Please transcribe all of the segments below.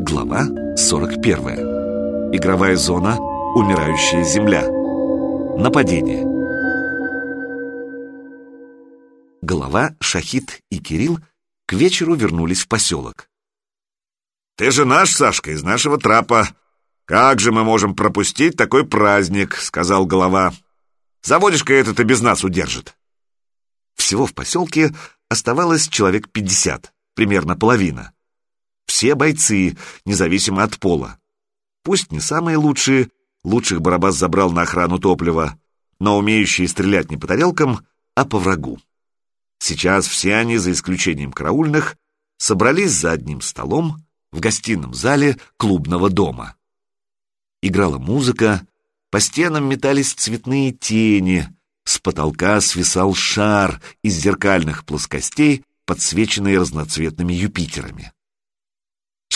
Глава 41. Игровая зона «Умирающая земля». Нападение. Голова, Шахид и Кирилл к вечеру вернулись в поселок. «Ты же наш, Сашка, из нашего трапа. Как же мы можем пропустить такой праздник?» — сказал голова. «Заводишка этот и без нас удержит». Всего в поселке оставалось человек пятьдесят, примерно половина. Все бойцы, независимо от пола. Пусть не самые лучшие, лучших Барабас забрал на охрану топлива, но умеющие стрелять не по тарелкам, а по врагу. Сейчас все они, за исключением караульных, собрались за одним столом в гостином зале клубного дома. Играла музыка, по стенам метались цветные тени, с потолка свисал шар из зеркальных плоскостей, подсвеченный разноцветными Юпитерами.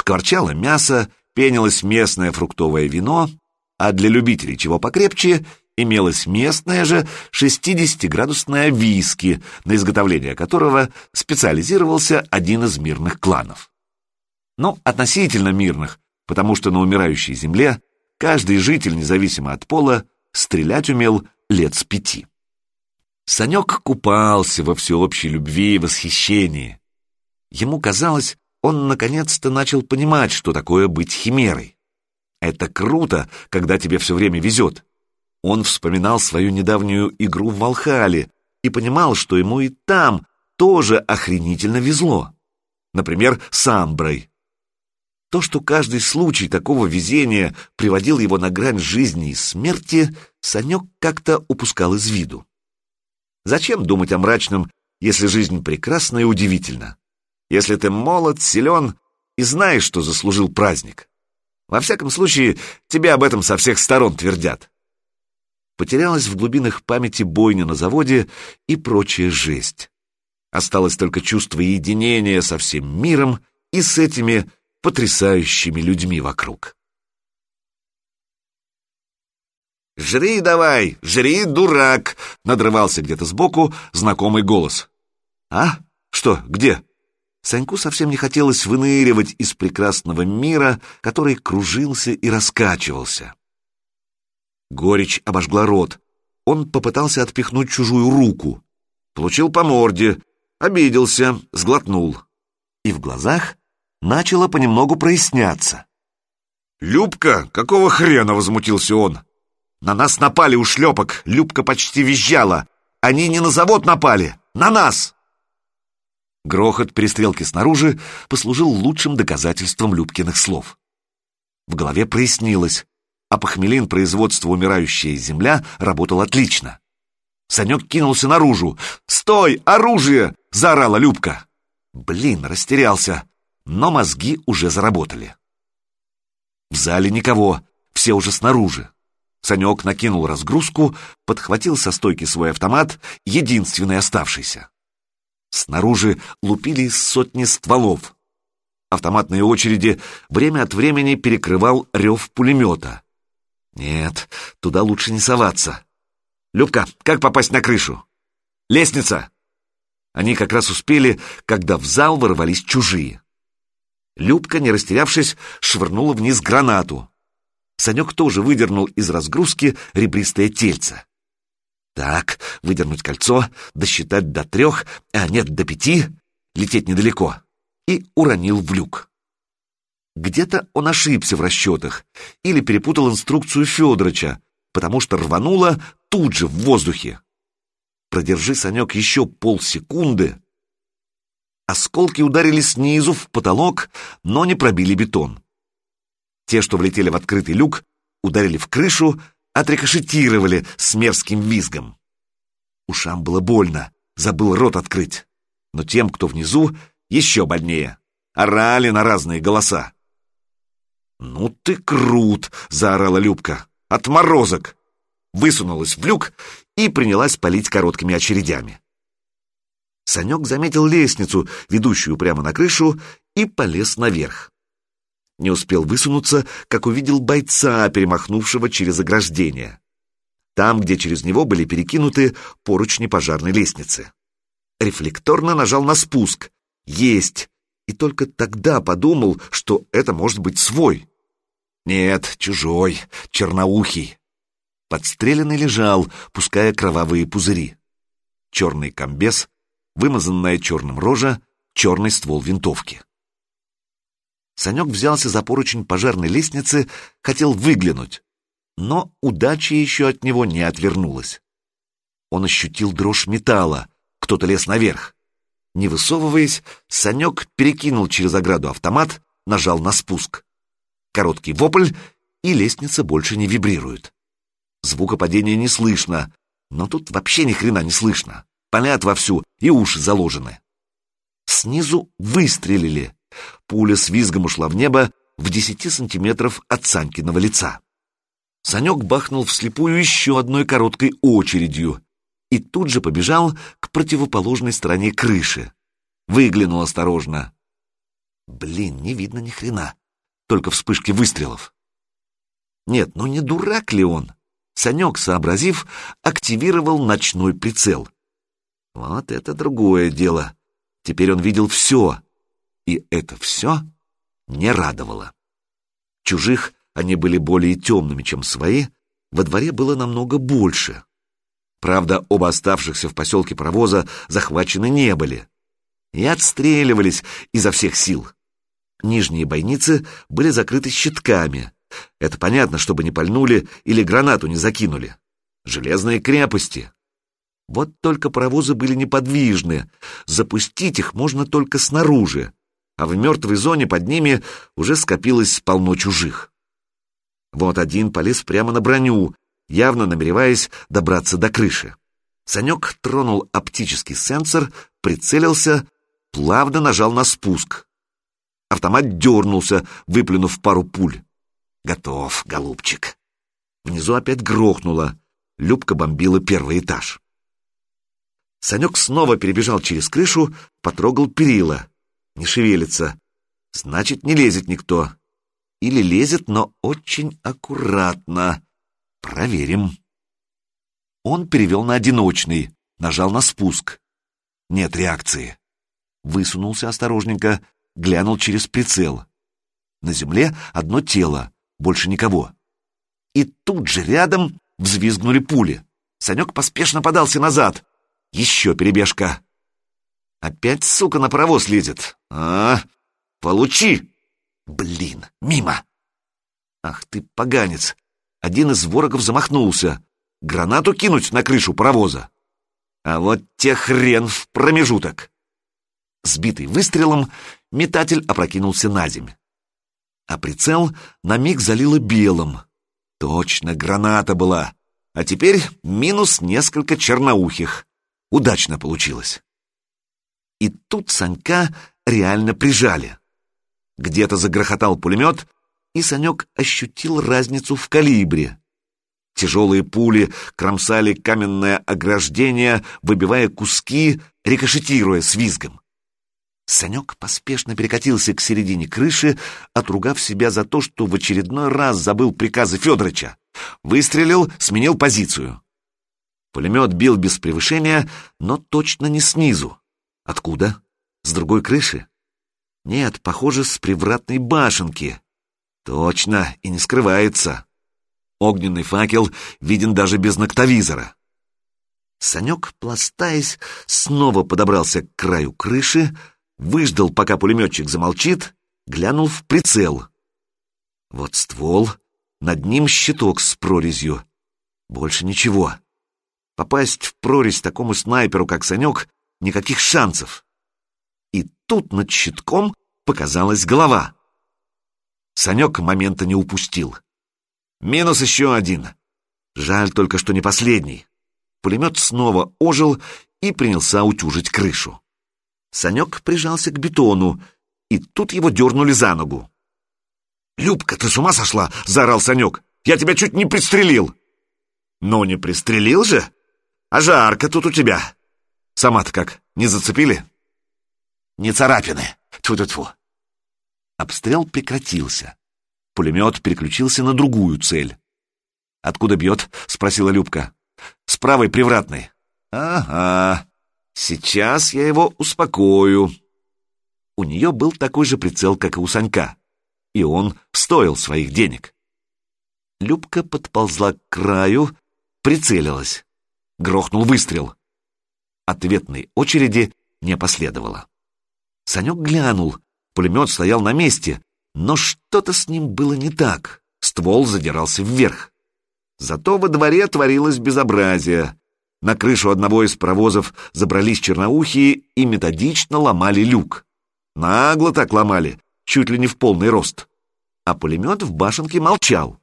Шкварчало мясо, пенилось местное фруктовое вино, а для любителей чего покрепче имелось местное же 60-градусное виски, на изготовление которого специализировался один из мирных кланов. Ну, относительно мирных, потому что на умирающей земле каждый житель, независимо от пола, стрелять умел лет с пяти. Санек купался во всеобщей любви и восхищении. Ему казалось, он наконец-то начал понимать, что такое быть химерой. Это круто, когда тебе все время везет. Он вспоминал свою недавнюю игру в Валхале и понимал, что ему и там тоже охренительно везло. Например, с Амброй. То, что каждый случай такого везения приводил его на грань жизни и смерти, Санек как-то упускал из виду. Зачем думать о мрачном, если жизнь прекрасна и удивительна? Если ты молод, силен и знаешь, что заслужил праздник. Во всяком случае, тебе об этом со всех сторон твердят. Потерялась в глубинах памяти бойня на заводе и прочая жесть. Осталось только чувство единения со всем миром и с этими потрясающими людьми вокруг. «Жри давай, жри, дурак!» — надрывался где-то сбоку знакомый голос. «А? Что? Где?» Саньку совсем не хотелось выныривать из прекрасного мира, который кружился и раскачивался. Горечь обожгла рот. Он попытался отпихнуть чужую руку. Получил по морде, обиделся, сглотнул. И в глазах начало понемногу проясняться. «Любка, какого хрена?» — возмутился он. На нас напали у шлепок, Любка почти визжала. Они не на завод напали, на нас!» Грохот перестрелки снаружи послужил лучшим доказательством Любкиных слов. В голове прояснилось, а похмелин производства «Умирающая земля» работал отлично. Санек кинулся наружу. «Стой! Оружие!» — заорала Любка. Блин, растерялся, но мозги уже заработали. В зале никого, все уже снаружи. Санек накинул разгрузку, подхватил со стойки свой автомат, единственный оставшийся. Снаружи лупили сотни стволов. Автоматные очереди время от времени перекрывал рев пулемета. Нет, туда лучше не соваться. «Любка, как попасть на крышу?» «Лестница!» Они как раз успели, когда в зал ворвались чужие. Любка, не растерявшись, швырнула вниз гранату. Санек тоже выдернул из разгрузки ребристое тельце. Так, выдернуть кольцо, досчитать до трех, а нет, до пяти, лететь недалеко, и уронил в люк. Где-то он ошибся в расчетах или перепутал инструкцию Федорыча, потому что рвануло тут же в воздухе. Продержи, Санек, еще полсекунды. Осколки ударили снизу в потолок, но не пробили бетон. Те, что влетели в открытый люк, ударили в крышу, отрикошетировали с мерзким визгом. Ушам было больно, забыл рот открыть. Но тем, кто внизу, еще больнее. Орали на разные голоса. «Ну ты крут!» — заорала Любка. «Отморозок!» Высунулась в люк и принялась палить короткими очередями. Санек заметил лестницу, ведущую прямо на крышу, и полез наверх. Не успел высунуться, как увидел бойца, перемахнувшего через ограждение. Там, где через него были перекинуты поручни пожарной лестницы. Рефлекторно нажал на спуск. Есть! И только тогда подумал, что это может быть свой. Нет, чужой, черноухий. Подстреленный лежал, пуская кровавые пузыри. Черный комбез, вымазанная черным рожа, черный ствол винтовки. Санек взялся за поручень пожарной лестницы, хотел выглянуть, но удача еще от него не отвернулась. Он ощутил дрожь металла, кто-то лез наверх. Не высовываясь, Санек перекинул через ограду автомат, нажал на спуск. Короткий вопль, и лестница больше не вибрирует. Звука падения не слышно, но тут вообще ни хрена не слышно. Палят вовсю, и уши заложены. Снизу выстрелили. Пуля с визгом ушла в небо в десяти сантиметров от Санькиного лица. Санек бахнул вслепую еще одной короткой очередью и тут же побежал к противоположной стороне крыши. Выглянул осторожно. Блин, не видно ни хрена, только вспышки выстрелов. Нет, ну не дурак ли он? Санек, сообразив, активировал ночной прицел. Вот это другое дело. Теперь он видел все, и это все не радовало. Чужих они были более темными, чем свои, во дворе было намного больше. Правда, оба оставшихся в поселке паровоза захвачены не были. И отстреливались изо всех сил. Нижние бойницы были закрыты щитками. Это понятно, чтобы не пальнули или гранату не закинули. Железные крепости. Вот только паровозы были неподвижны. Запустить их можно только снаружи, а в мертвой зоне под ними уже скопилось полно чужих. Вот один полез прямо на броню, явно намереваясь добраться до крыши. Санек тронул оптический сенсор, прицелился, плавно нажал на спуск. Автомат дернулся, выплюнув пару пуль. Готов, голубчик. Внизу опять грохнуло. Любка бомбила первый этаж. Санек снова перебежал через крышу, потрогал перила. Не шевелится. Значит, не лезет никто. Или лезет, но очень аккуратно. Проверим. Он перевел на одиночный, нажал на спуск. Нет реакции. Высунулся осторожненько, глянул через прицел. На земле одно тело, больше никого. И тут же рядом взвизгнули пули. Санек поспешно подался назад. Еще перебежка. Опять, сука, на паровоз лезет. А, получи! Блин, мимо! Ах ты, поганец! Один из ворогов замахнулся. Гранату кинуть на крышу паровоза. А вот те хрен в промежуток. Сбитый выстрелом, метатель опрокинулся на землю. А прицел на миг залило белым. Точно, граната была. А теперь минус несколько черноухих. Удачно получилось. И тут Санька реально прижали. Где-то загрохотал пулемет, и Санек ощутил разницу в калибре. Тяжелые пули кромсали каменное ограждение, выбивая куски, рикошетируя с визгом. Санек поспешно перекатился к середине крыши, отругав себя за то, что в очередной раз забыл приказы Федорыча. Выстрелил, сменил позицию. Пулемет бил без превышения, но точно не снизу. Откуда? С другой крыши? Нет, похоже, с привратной башенки. Точно, и не скрывается. Огненный факел виден даже без ноктовизора. Санек, пластаясь, снова подобрался к краю крыши, выждал, пока пулеметчик замолчит, глянул в прицел. Вот ствол, над ним щиток с прорезью. Больше ничего. Попасть в прорезь такому снайперу, как Санек, никаких шансов. И тут над щитком показалась голова. Санек момента не упустил. Минус еще один. Жаль только, что не последний. Пулемет снова ожил и принялся утюжить крышу. Санек прижался к бетону, и тут его дернули за ногу. «Любка, ты с ума сошла?» — заорал Санек. «Я тебя чуть не пристрелил!» «Ну, не пристрелил же? А жарко тут у тебя. Сама-то как, не зацепили?» «Не царапины. Тьфу-тьфу-тьфу». Обстрел прекратился. Пулемет переключился на другую цель. «Откуда бьет?» — спросила Любка. «С правой привратной». «Ага, сейчас я его успокою». У нее был такой же прицел, как и у Санька, и он стоил своих денег. Любка подползла к краю, прицелилась. Грохнул выстрел. Ответной очереди не последовало. Санек глянул, пулемет стоял на месте, но что-то с ним было не так. Ствол задирался вверх. Зато во дворе творилось безобразие. На крышу одного из провозов забрались черноухие и методично ломали люк. Нагло так ломали, чуть ли не в полный рост. А пулемет в башенке молчал.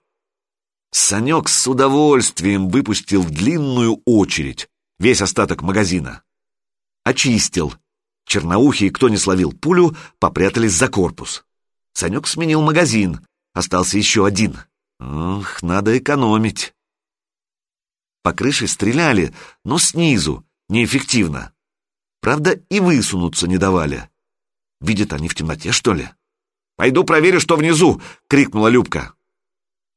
Санек с удовольствием выпустил длинную очередь, весь остаток магазина. Очистил. Черноухие, кто не словил пулю, попрятались за корпус. Санек сменил магазин. Остался еще один. Ох, надо экономить. По крыше стреляли, но снизу, неэффективно. Правда, и высунуться не давали. Видят они в темноте, что ли? «Пойду проверю, что внизу!» — крикнула Любка.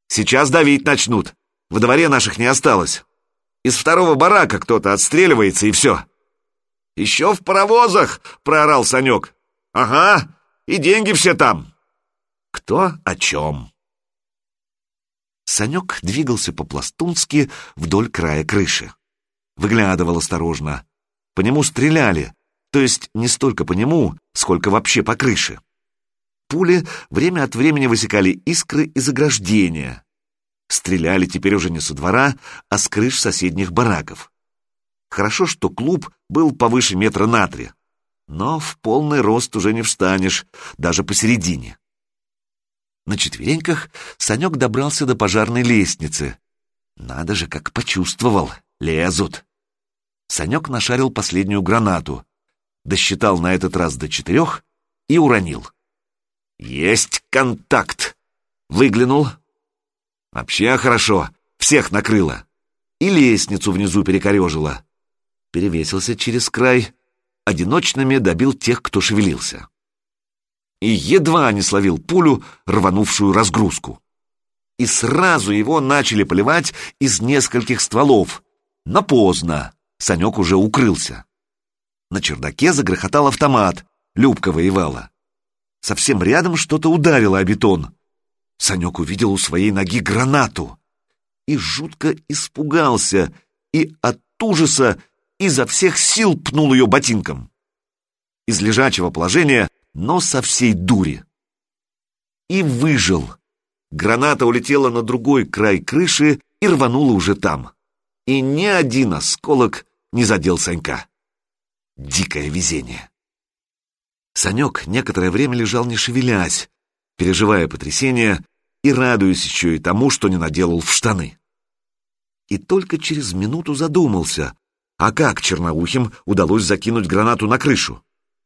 «Сейчас давить начнут. В дворе наших не осталось. Из второго барака кто-то отстреливается, и все». «Еще в паровозах!» — проорал Санек. «Ага, и деньги все там!» «Кто о чем?» Санек двигался по-пластунски вдоль края крыши. Выглядывал осторожно. По нему стреляли, то есть не столько по нему, сколько вообще по крыше. Пули время от времени высекали искры из ограждения. Стреляли теперь уже не со двора, а с крыш соседних бараков. Хорошо, что клуб был повыше метра на три, но в полный рост уже не встанешь, даже посередине. На четвереньках Санек добрался до пожарной лестницы. Надо же, как почувствовал. Лезут. Санек нашарил последнюю гранату, досчитал на этот раз до четырех и уронил. «Есть контакт!» Выглянул. Вообще хорошо, всех накрыло. И лестницу внизу перекорежило. Перевесился через край, одиночными добил тех, кто шевелился и едва не словил пулю, рванувшую разгрузку. И сразу его начали поливать из нескольких стволов. Но поздно, Санек уже укрылся. На чердаке загрохотал автомат, Любка воевала. Совсем рядом что-то ударило о бетон. Санек увидел у своей ноги гранату и жутко испугался, и от ужаса изо всех сил пнул ее ботинком. Из лежачего положения но со всей дури. И выжил. Граната улетела на другой край крыши и рванула уже там. И ни один осколок не задел Санька. Дикое везение. Санек некоторое время лежал не шевелясь, переживая потрясение и радуясь еще и тому, что не наделал в штаны. И только через минуту задумался, а как Черноухим удалось закинуть гранату на крышу?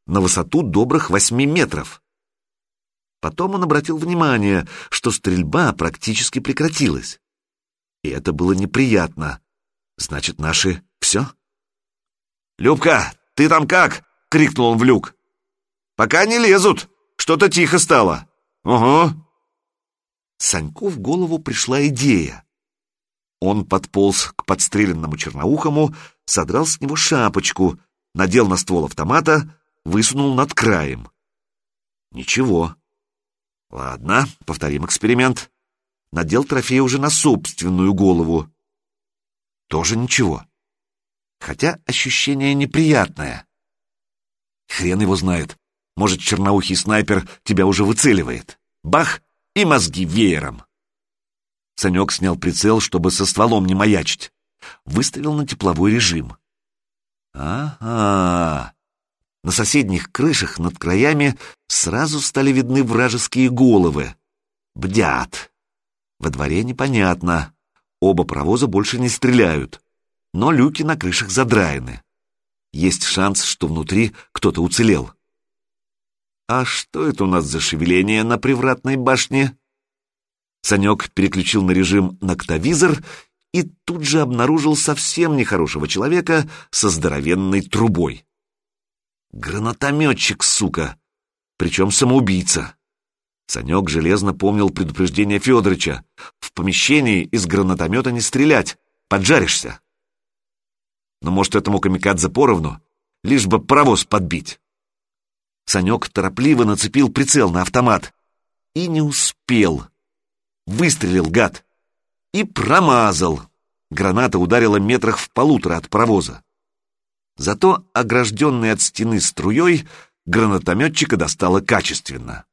на высоту добрых восьми метров. Потом он обратил внимание, что стрельба практически прекратилась. И это было неприятно. Значит, наши все? «Любка, ты там как?» — крикнул он в люк. «Пока не лезут. Что-то тихо стало». «Угу». Саньку в голову пришла идея. Он подполз к подстреленному черноухому, содрал с него шапочку, надел на ствол автомата, высунул над краем. Ничего. Ладно, повторим эксперимент. Надел трофей уже на собственную голову. Тоже ничего. Хотя ощущение неприятное. Хрен его знает. Может, черноухий снайпер тебя уже выцеливает. Бах! И мозги веером. Санек снял прицел, чтобы со стволом не маячить. Выставил на тепловой режим. Ага, на соседних крышах над краями сразу стали видны вражеские головы. Бдят. Во дворе непонятно. Оба провоза больше не стреляют. Но люки на крышах задраены. Есть шанс, что внутри кто-то уцелел. А что это у нас за шевеление на привратной башне? Санек переключил на режим «Ноктовизор» и тут же обнаружил совсем нехорошего человека со здоровенной трубой. Гранатометчик, сука! Причем самоубийца. Санек железно помнил предупреждение Федорыча. В помещении из гранатомета не стрелять, поджаришься. Но может этому камикадзе поровну, лишь бы паровоз подбить. Санек торопливо нацепил прицел на автомат. И не успел. Выстрелил гад. И промазал. Граната ударила метрах в полутора от паровоза. Зато, огражденный от стены струей, гранатометчика достало качественно.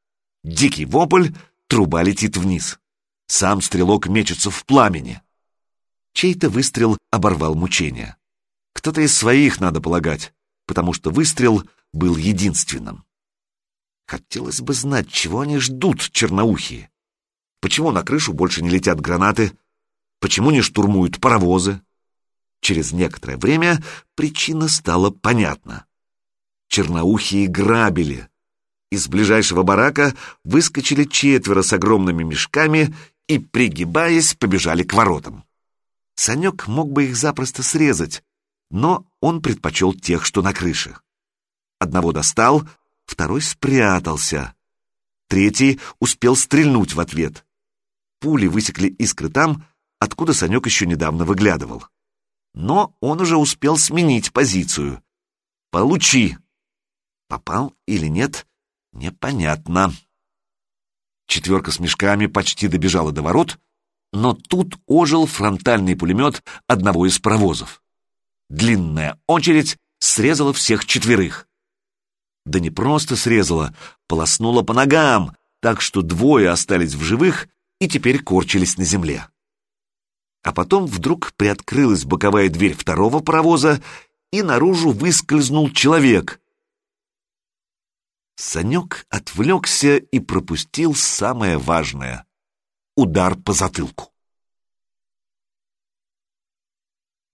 Дикий вопль, труба летит вниз. Сам стрелок мечется в пламени. Чей-то выстрел оборвал мучения. Кто-то из своих, надо полагать, потому что выстрел был единственным. Хотелось бы знать, чего они ждут, черноухие. Почему на крышу больше не летят гранаты? Почему не штурмуют паровозы? Через некоторое время причина стала понятна. Черноухие грабили. Из ближайшего барака выскочили четверо с огромными мешками и, пригибаясь, побежали к воротам. Санек мог бы их запросто срезать, но он предпочел тех, что на крыше. Одного достал, второй спрятался. Третий успел стрельнуть в ответ. Пули высекли искры там, откуда Санек еще недавно выглядывал. Но он уже успел сменить позицию. «Получи!» Попал или нет, непонятно. Четверка с мешками почти добежала до ворот, но тут ожил фронтальный пулемет одного из паровозов. Длинная очередь срезала всех четверых. Да не просто срезала, полоснула по ногам, так что двое остались в живых и теперь корчились на земле. А потом вдруг приоткрылась боковая дверь второго паровоза, и наружу выскользнул человек. Санек отвлекся и пропустил самое важное — удар по затылку.